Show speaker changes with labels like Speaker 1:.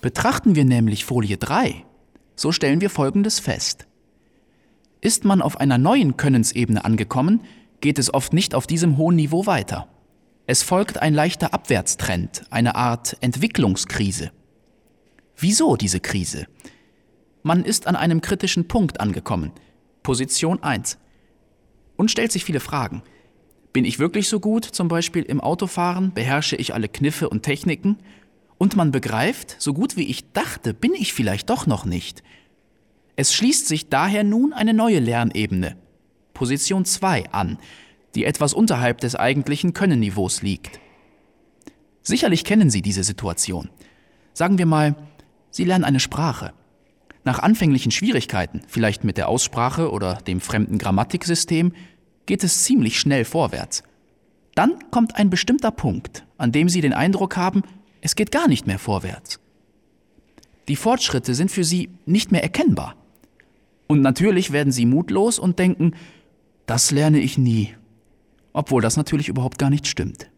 Speaker 1: Betrachten wir nämlich Folie 3, so stellen wir Folgendes fest. Ist man auf einer neuen Könnensebene angekommen, geht es oft nicht auf diesem hohen Niveau weiter. Es folgt ein leichter Abwärtstrend, eine Art Entwicklungskrise. Wieso diese Krise? Man ist an einem kritischen Punkt angekommen, Position 1, und stellt sich viele Fragen. Bin ich wirklich so gut, zum Beispiel im Autofahren, beherrsche ich alle Kniffe und Techniken? Und man begreift, so gut wie ich dachte, bin ich vielleicht doch noch nicht. Es schließt sich daher nun eine neue Lernebene, Position 2, an, die etwas unterhalb des eigentlichen Könnenniveaus liegt. Sicherlich kennen Sie diese Situation. Sagen wir mal, Sie lernen eine Sprache. Nach anfänglichen Schwierigkeiten, vielleicht mit der Aussprache oder dem fremden Grammatiksystem, geht es ziemlich schnell vorwärts. Dann kommt ein bestimmter Punkt, an dem Sie den Eindruck haben, es geht gar nicht mehr vorwärts. Die Fortschritte sind für Sie nicht mehr erkennbar. Und natürlich werden Sie mutlos und denken, das lerne ich nie, obwohl das natürlich überhaupt gar nicht stimmt.